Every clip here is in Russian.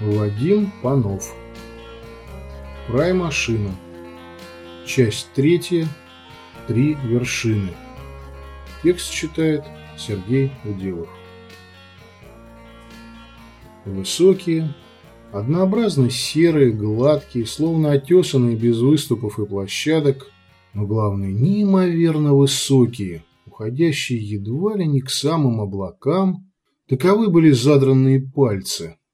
Вадим Панов. Прай-машина. Часть третья. Три вершины. Текст читает Сергей Уделов. Высокие, однообразно серые, гладкие, словно отесанные без выступов и площадок, но главное, неимоверно высокие, уходящие едва ли не к самым облакам, таковы были задранные пальцы –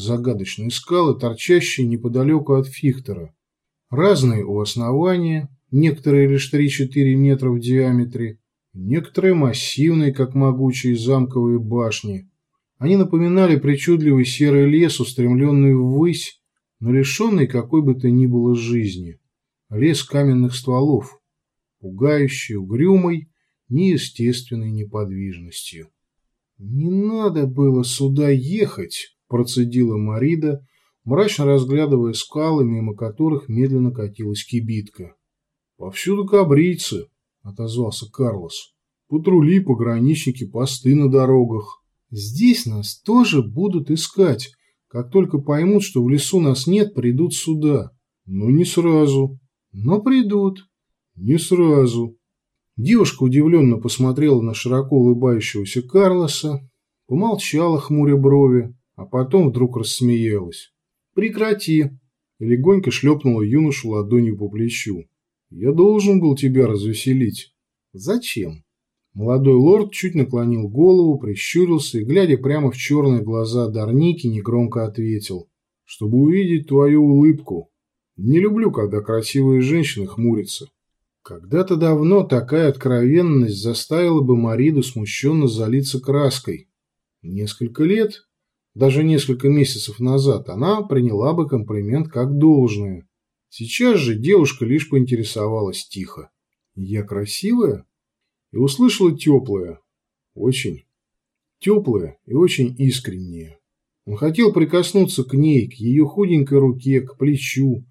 загадочные скалы, торчащие неподалеку от Фихтера. Разные у основания, некоторые лишь 3-4 метра в диаметре, некоторые массивные, как могучие замковые башни. Они напоминали причудливый серый лес, устремленный ввысь, но лишенный какой бы то ни было жизни. Лес каменных стволов, пугающий, угрюмый, неестественной неподвижностью. Не надо было сюда ехать, процедила Марида, мрачно разглядывая скалы, мимо которых медленно катилась кибитка. «Повсюду кабрицы», — отозвался Карлос. «Патрули, пограничники, посты на дорогах. Здесь нас тоже будут искать. Как только поймут, что в лесу нас нет, придут сюда. Но не сразу. Но придут. Не сразу». Девушка удивленно посмотрела на широко улыбающегося Карлоса, помолчала, хмуря брови, а потом вдруг рассмеялась. «Прекрати!» и легонько шлепнула юношу ладонью по плечу. «Я должен был тебя развеселить». «Зачем?» Молодой лорд чуть наклонил голову, прищурился и, глядя прямо в черные глаза Дарники, негромко ответил. «Чтобы увидеть твою улыбку. Не люблю, когда красивые женщины хмурятся». Когда-то давно такая откровенность заставила бы Мариду смущенно залиться краской. Несколько лет даже несколько месяцев назад, она приняла бы комплимент как должное. Сейчас же девушка лишь поинтересовалась тихо. «Я красивая?» И услышала теплое. Очень. Теплое и очень искреннее. Он хотел прикоснуться к ней, к ее худенькой руке, к плечу,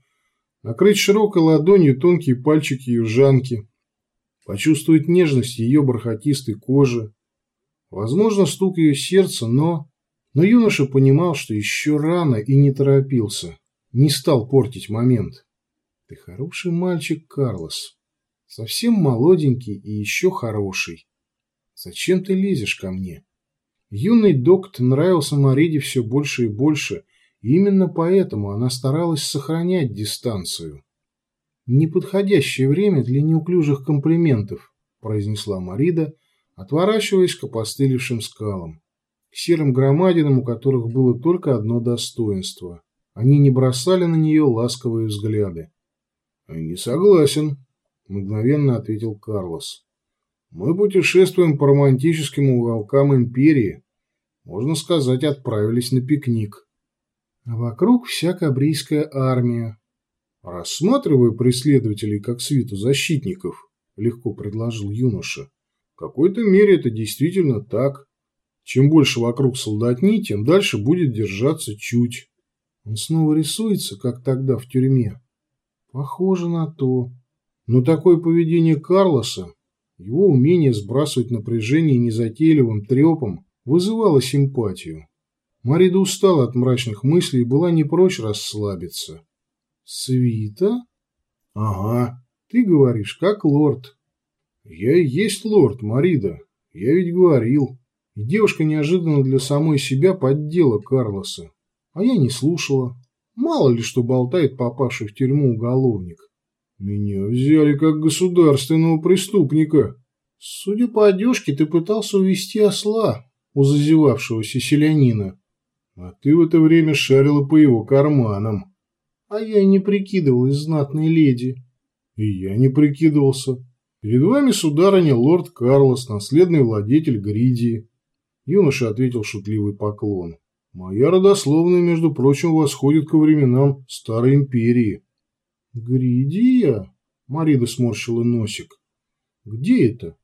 накрыть широкой ладонью тонкие пальчики южанки, почувствовать нежность ее бархатистой кожи, возможно, стук ее сердца, но но юноша понимал, что еще рано и не торопился. Не стал портить момент. Ты хороший мальчик, Карлос. Совсем молоденький и еще хороший. Зачем ты лезешь ко мне? Юный докт нравился Мариде все больше и больше, и именно поэтому она старалась сохранять дистанцию. «Неподходящее время для неуклюжих комплиментов», – произнесла Марида, отворачиваясь к опостылевшим скалам серым громадинам, у которых было только одно достоинство. Они не бросали на нее ласковые взгляды. «Не согласен», – мгновенно ответил Карлос. «Мы путешествуем по романтическим уголкам империи. Можно сказать, отправились на пикник. А вокруг вся кабрийская армия. Рассматриваю преследователей как свиту защитников», – легко предложил юноша. «В какой-то мере это действительно так. Чем больше вокруг солдатни, тем дальше будет держаться чуть. Он снова рисуется, как тогда в тюрьме. Похоже на то. Но такое поведение Карлоса, его умение сбрасывать напряжение незатейливым трепом, вызывало симпатию. Марида устала от мрачных мыслей и была не прочь расслабиться. «Свита?» «Ага, ты говоришь, как лорд». «Я и есть лорд, Марида. Я ведь говорил». И девушка неожиданно для самой себя поддела Карлоса. А я не слушала. Мало ли что болтает попавший в тюрьму уголовник. Меня взяли как государственного преступника. Судя по одежке, ты пытался увести осла у зазевавшегося селянина. А ты в это время шарила по его карманам. А я не прикидывалась знатной леди. И я не прикидывался. Перед вами, сударыня, лорд Карлос, наследный владетель Гридии. Юноша ответил шутливый поклон. «Моя родословная, между прочим, восходит ко временам Старой Империи». «Гридия?» – Марида сморщила носик. «Где это?»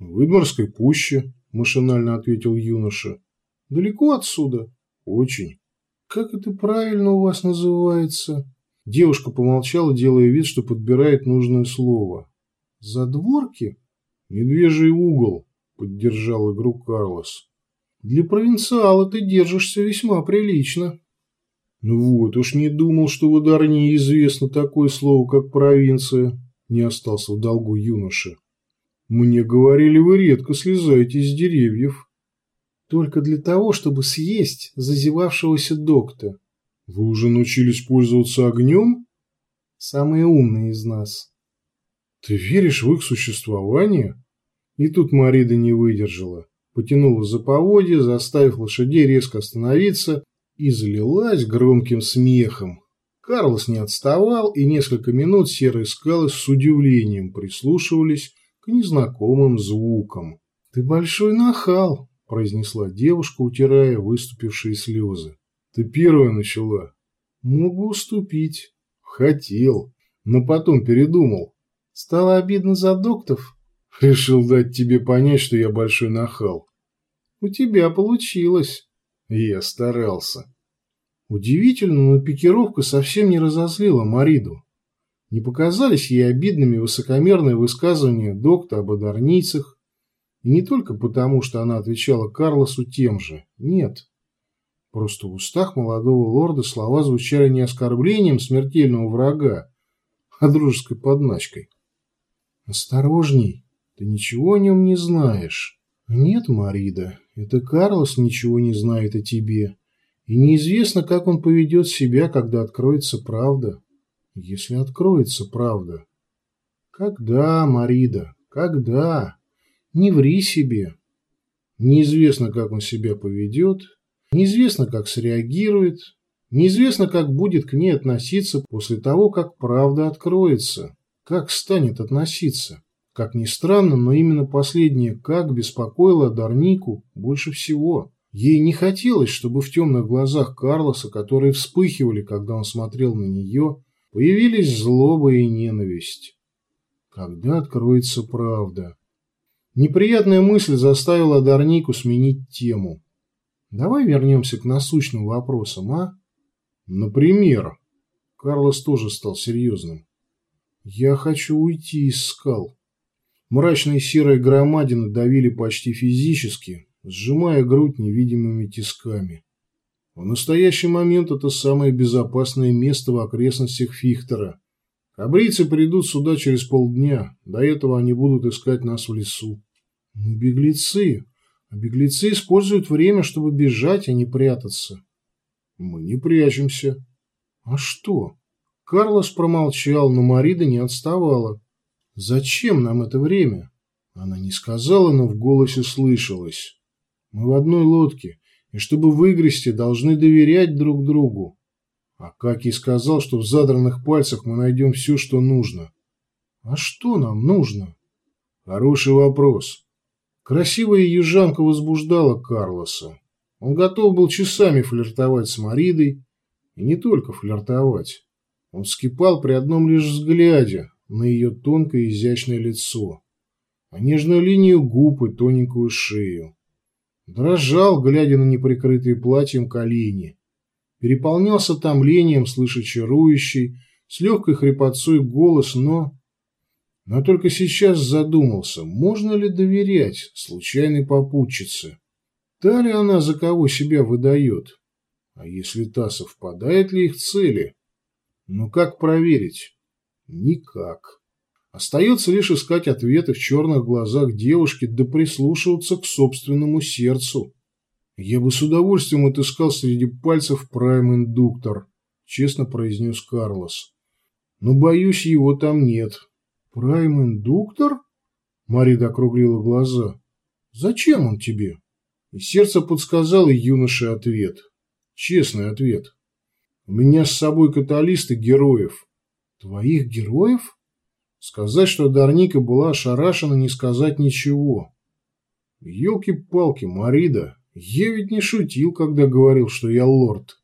«В Идморской пуще», – машинально ответил юноша. «Далеко отсюда?» «Очень». «Как это правильно у вас называется?» Девушка помолчала, делая вид, что подбирает нужное слово. «Задворки?» «Медвежий угол», – поддержал игру Карлос. Для провинциала ты держишься весьма прилично. Ну вот уж не думал, что в Ударне известно такое слово, как провинция, не остался в долгу юноша. Мне говорили, вы редко слезаете с деревьев. Только для того, чтобы съесть зазевавшегося докта. Вы уже научились пользоваться огнем? Самые умные из нас. Ты веришь в их существование? И тут Марида не выдержала. Потянула за поводья, заставив лошадей резко остановиться и залилась громким смехом. Карлос не отставал, и несколько минут серые скалы с удивлением прислушивались к незнакомым звукам. «Ты большой нахал», – произнесла девушка, утирая выступившие слезы. «Ты первая начала». «Мог бы уступить». «Хотел, но потом передумал». «Стало обидно за доктов?» «Решил дать тебе понять, что я большой нахал». «У тебя получилось». Я старался. Удивительно, но пикировка совсем не разозлила Мариду. Не показались ей обидными высокомерные высказывания доктора об одарницах, и не только потому, что она отвечала Карлосу тем же. Нет. Просто в устах молодого лорда слова звучали не оскорблением смертельного врага, а дружеской подначкой. «Осторожней, ты ничего о нем не знаешь». «Нет, Марида, это Карлос ничего не знает о тебе, и неизвестно, как он поведет себя, когда откроется правда. Если откроется правда. Когда, Марида, когда? Не ври себе. Неизвестно, как он себя поведет, неизвестно, как среагирует, неизвестно, как будет к ней относиться после того, как правда откроется, как станет относиться. Как ни странно, но именно последнее «как» беспокоило Дарнику больше всего. Ей не хотелось, чтобы в темных глазах Карлоса, которые вспыхивали, когда он смотрел на нее, появились злоба и ненависть. Когда откроется правда? Неприятная мысль заставила Дарнику сменить тему. Давай вернемся к насущным вопросам, а? Например, Карлос тоже стал серьезным. Я хочу уйти из скал. Мрачные серые громадины давили почти физически, сжимая грудь невидимыми тисками. В настоящий момент это самое безопасное место в окрестностях Фихтера. Кабрийцы придут сюда через полдня, до этого они будут искать нас в лесу. Мы беглецы, а беглецы используют время, чтобы бежать, а не прятаться. Мы не прячемся. А что? Карлос промолчал, но Марида не отставала. Зачем нам это время? Она не сказала, но в голосе слышалось. Мы в одной лодке, и чтобы выгрести, должны доверять друг другу. А как и сказал, что в задранных пальцах мы найдем все, что нужно. А что нам нужно? Хороший вопрос. Красивая южанка возбуждала Карлоса. Он готов был часами флиртовать с Маридой, и не только флиртовать. Он вскипал при одном лишь взгляде, на ее тонкое изящное лицо, а нежную линию губ и тоненькую шею. Дрожал, глядя на неприкрытые платьем колени. Переполнялся томлением, слыша чарующий, с легкой хрипотцой голос, но... Но только сейчас задумался, можно ли доверять случайной попутчице. Та ли она, за кого себя выдает? А если та совпадает ли их цели? Ну как проверить? Никак. Остается лишь искать ответы в черных глазах девушки да прислушиваться к собственному сердцу. Я бы с удовольствием отыскал среди пальцев прайм-индуктор, честно произнес Карлос. Но, боюсь, его там нет. Прайм-индуктор? Марида округлила глаза. Зачем он тебе? И сердце подсказало юноше ответ. Честный ответ. У меня с собой каталисты героев. Твоих героев? Сказать, что Дарника была ошарашена, не сказать ничего. Елки-палки, Марида, я ведь не шутил, когда говорил, что я лорд.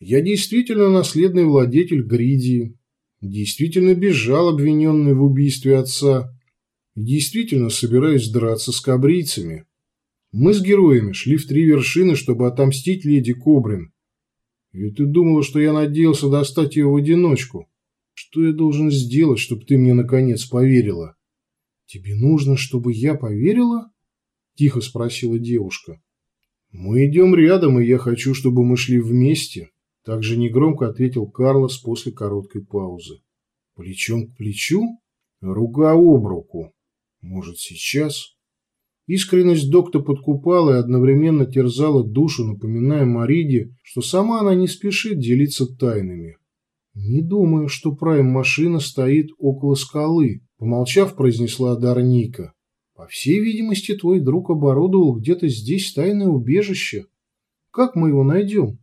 Я действительно наследный владетель Гридии, действительно бежал, обвиненный в убийстве отца, действительно собираюсь драться с кабрийцами. Мы с героями шли в три вершины, чтобы отомстить леди Кобрин. И ты думала, что я надеялся достать ее в одиночку? Что я должен сделать, чтобы ты мне наконец поверила? Тебе нужно, чтобы я поверила? Тихо спросила девушка. Мы идем рядом, и я хочу, чтобы мы шли вместе. Также негромко ответил Карлос после короткой паузы. Плечом к плечу? Рука об руку. Может, сейчас? Искренность доктора подкупала и одновременно терзала душу, напоминая Мариде, что сама она не спешит делиться тайнами. «Не думаю, что прайм-машина стоит около скалы», — помолчав, произнесла Дарника. «По всей видимости, твой друг оборудовал где-то здесь тайное убежище. Как мы его найдем?»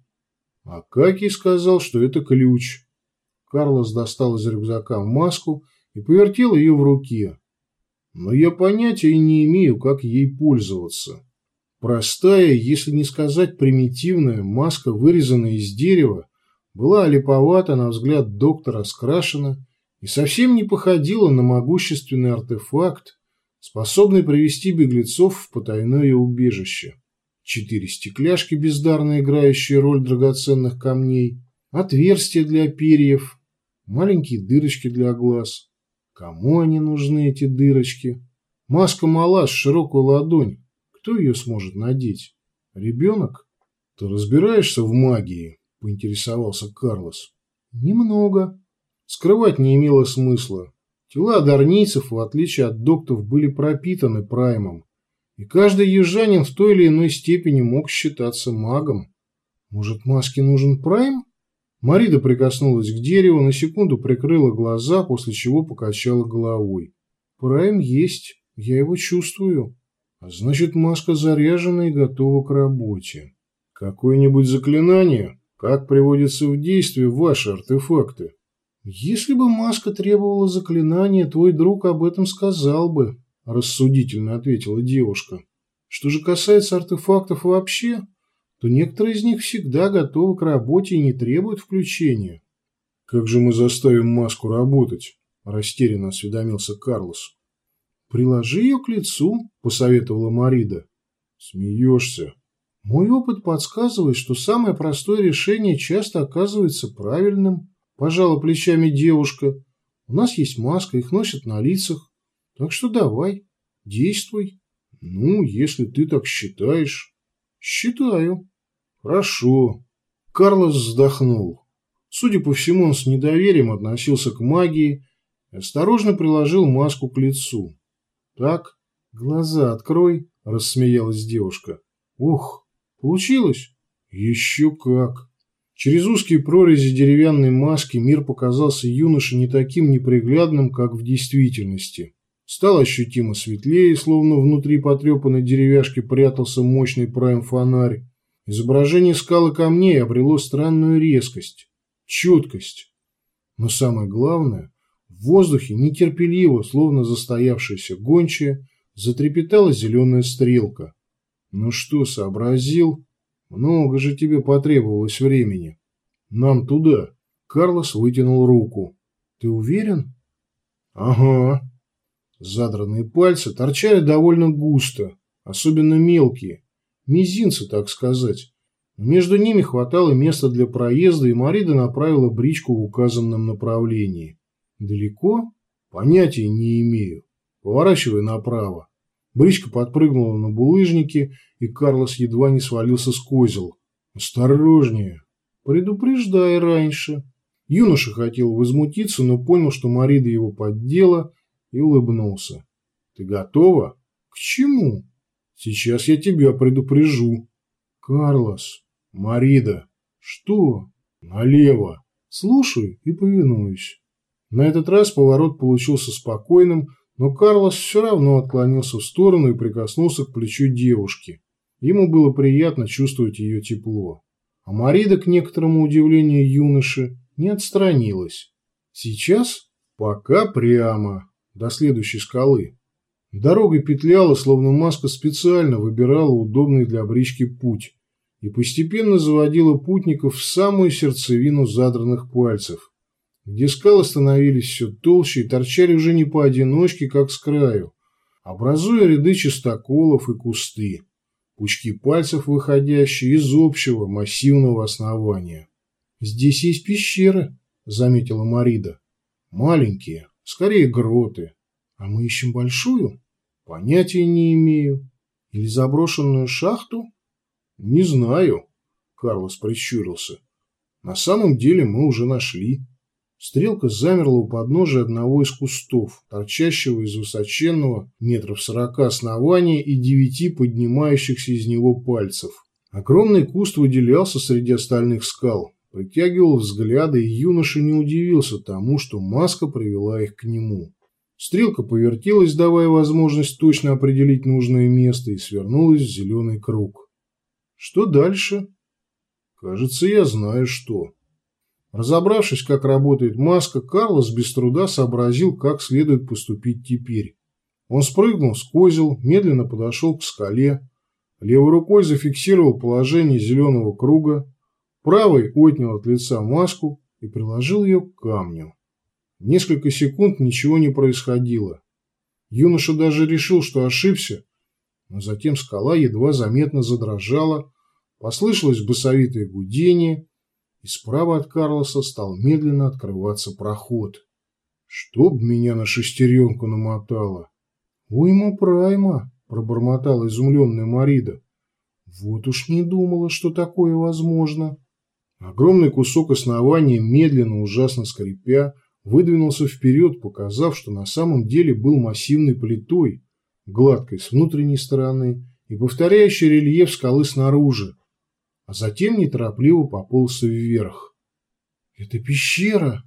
А Какий сказал, что это ключ. Карлос достал из рюкзака маску и повертел ее в руке. Но я понятия не имею, как ей пользоваться. Простая, если не сказать примитивная, маска, вырезанная из дерева, была липовата, на взгляд доктора, скрашена и совсем не походила на могущественный артефакт, способный привести беглецов в потайное убежище четыре стекляшки, бездарно играющие роль драгоценных камней, отверстия для перьев, маленькие дырочки для глаз. Кому они нужны, эти дырочки? Маска мала, с широкую ладонь. Кто ее сможет надеть? Ребенок? Ты разбираешься в магии? Поинтересовался Карлос. Немного. Скрывать не имело смысла. Тела дарнийцев, в отличие от доктов, были пропитаны праймом, и каждый южанин в той или иной степени мог считаться магом. Может, маске нужен прайм? Марида прикоснулась к дереву, на секунду прикрыла глаза, после чего покачала головой. Прайм есть, я его чувствую. А значит, маска заряжена и готова к работе. Какое-нибудь заклинание? Как приводятся в действие ваши артефакты? Если бы маска требовала заклинания, твой друг об этом сказал бы, – рассудительно ответила девушка. «Что же касается артефактов вообще, то некоторые из них всегда готовы к работе и не требуют включения». «Как же мы заставим маску работать?» – растерянно осведомился Карлос. «Приложи ее к лицу», – посоветовала Марида. «Смеешься?» «Мой опыт подсказывает, что самое простое решение часто оказывается правильным», – пожала плечами девушка. «У нас есть маска, их носят на лицах. Так что давай, действуй. Ну, если ты так считаешь. Считаю. Хорошо. Карлос вздохнул. Судя по всему, он с недоверием относился к магии и осторожно приложил маску к лицу. Так, глаза открой, рассмеялась девушка. Ох, получилось? Еще как. Через узкие прорези деревянной маски мир показался юноше не таким неприглядным, как в действительности. Стало ощутимо светлее, словно внутри потрепанной деревяшки прятался мощный прайм-фонарь. Изображение скалы камней обрело странную резкость, четкость. Но самое главное, в воздухе нетерпеливо, словно застоявшаяся гончая, затрепетала зеленая стрелка. Ну что, сообразил? Много же тебе потребовалось времени. Нам туда. Карлос вытянул руку. Ты уверен? Ага. Задранные пальцы торчали довольно густо, особенно мелкие, мизинцы, так сказать. Между ними хватало места для проезда, и Марида направила бричку в указанном направлении. Далеко? Понятия не имею. Поворачивай направо. Бричка подпрыгнула на булыжнике, и Карлос едва не свалился с козел. «Осторожнее!» «Предупреждай раньше!» Юноша хотел возмутиться, но понял, что Марида его поддела, и улыбнулся. «Ты готова?» «К чему?» «Сейчас я тебя предупрежу». «Карлос». «Марида». «Что?» «Налево». «Слушаю и повинуюсь». На этот раз поворот получился спокойным, но Карлос все равно отклонился в сторону и прикоснулся к плечу девушки. Ему было приятно чувствовать ее тепло. А Марида, к некоторому удивлению юноши, не отстранилась. Сейчас пока прямо до следующей скалы. Дорога петляла, словно маска специально выбирала удобный для брички путь и постепенно заводила путников в самую сердцевину задранных пальцев, где скалы становились все толще и торчали уже не поодиночке, как с краю, образуя ряды чистоколов и кусты, пучки пальцев, выходящие из общего массивного основания. «Здесь есть пещеры», — заметила Марида. «Маленькие, Скорее гроты. А мы ищем большую? Понятия не имею. Или заброшенную шахту? Не знаю. Карлос прищурился. На самом деле мы уже нашли. Стрелка замерла у подножия одного из кустов, торчащего из высоченного метров сорока основания и девяти поднимающихся из него пальцев. Огромный куст выделялся среди остальных скал, притягивал взгляды, и юноша не удивился тому, что маска привела их к нему. Стрелка повертелась, давая возможность точно определить нужное место, и свернулась в зеленый круг. Что дальше? Кажется, я знаю что. Разобравшись, как работает маска, Карлос без труда сообразил, как следует поступить теперь. Он спрыгнул с козел, медленно подошел к скале, левой рукой зафиксировал положение зеленого круга, правой отнял от лица маску и приложил ее к камню. Несколько секунд ничего не происходило. Юноша даже решил, что ошибся, но затем скала едва заметно задрожала, послышалось басовитое гудение, и справа от Карлоса стал медленно открываться проход. «Чтоб меня на шестеренку намотало!» «Уйма прайма!» – пробормотала изумленная Марида. «Вот уж не думала, что такое возможно!» Огромный кусок основания, медленно, ужасно скрипя, выдвинулся вперед, показав, что на самом деле был массивной плитой, гладкой с внутренней стороны и повторяющей рельеф скалы снаружи, а затем неторопливо поползся вверх. «Это пещера!»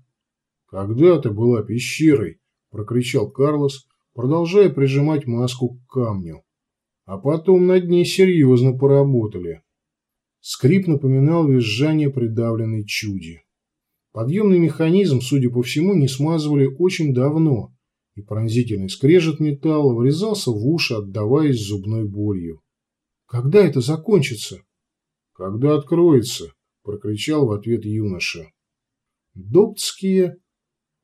«Когда-то была пещерой!» – прокричал Карлос, продолжая прижимать маску к камню. А потом над ней серьезно поработали. Скрип напоминал визжание придавленной чуди. Подъемный механизм, судя по всему, не смазывали очень давно, и пронзительный скрежет металла врезался в уши, отдаваясь зубной болью. «Когда это закончится?» «Когда откроется?» – прокричал в ответ юноша. «Доптские...»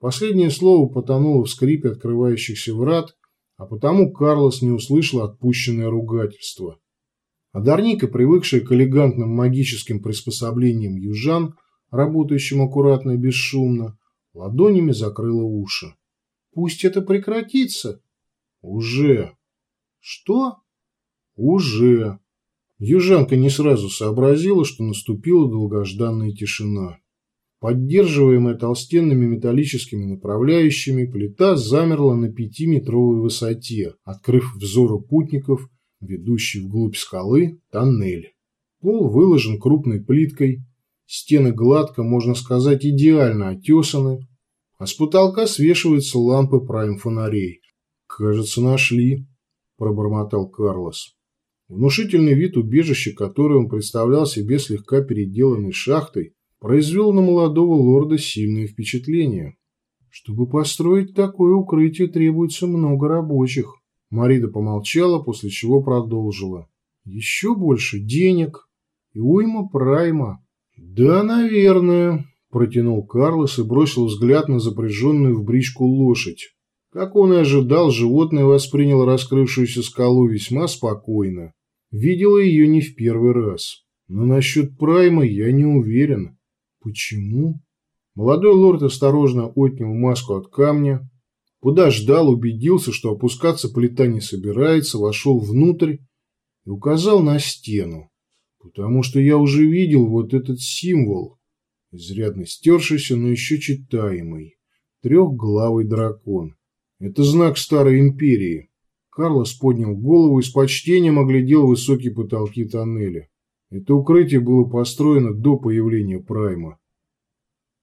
Последнее слово потонуло в скрипе открывающихся врат, а потому Карлос не услышал отпущенное ругательство. Одарника, привыкшая к элегантным магическим приспособлениям южан, работающим аккуратно и бесшумно, ладонями закрыла уши. «Пусть это прекратится!» «Уже!» «Что?» «Уже!» Южанка не сразу сообразила, что наступила долгожданная тишина. Поддерживаемая толстенными металлическими направляющими, плита замерла на пятиметровой высоте, открыв взору путников, ведущий вглубь скалы, тоннель. Пол выложен крупной плиткой, стены гладко, можно сказать, идеально отесаны, а с потолка свешиваются лампы прайм-фонарей. «Кажется, нашли», – пробормотал Карлос. Внушительный вид убежища, которое он представлял себе слегка переделанной шахтой, произвел на молодого лорда сильное впечатление. Чтобы построить такое укрытие, требуется много рабочих. Марида помолчала, после чего продолжила. Еще больше денег и уйма прайма. Да, наверное, протянул Карлос и бросил взгляд на запряженную в бричку лошадь. Как он и ожидал, животное восприняло раскрывшуюся скалу весьма спокойно. Видела ее не в первый раз. Но насчет Прайма я не уверен. Почему? Молодой лорд осторожно отнял маску от камня, подождал, убедился, что опускаться плита не собирается, вошел внутрь и указал на стену. Потому что я уже видел вот этот символ, изрядно стершийся, но еще читаемый. Трехглавый дракон. Это знак Старой Империи. Карлос поднял голову и с почтением оглядел высокие потолки тоннеля. Это укрытие было построено до появления Прайма.